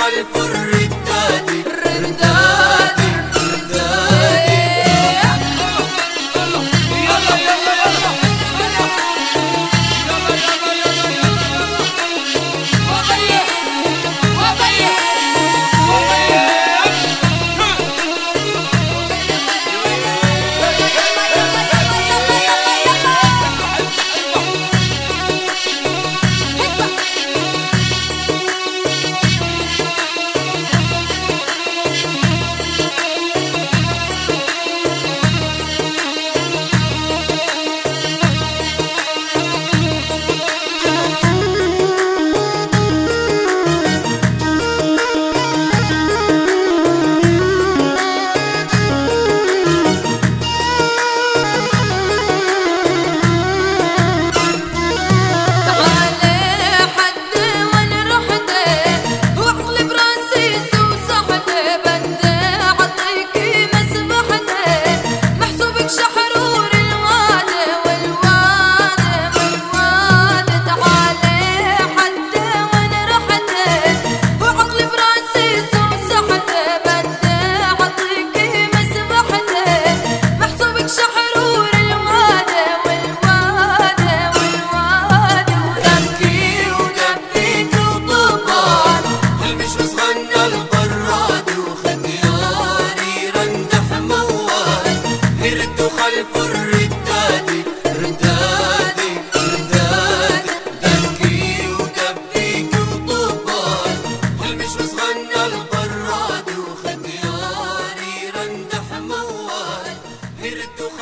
Hollywood.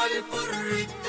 For a Rita.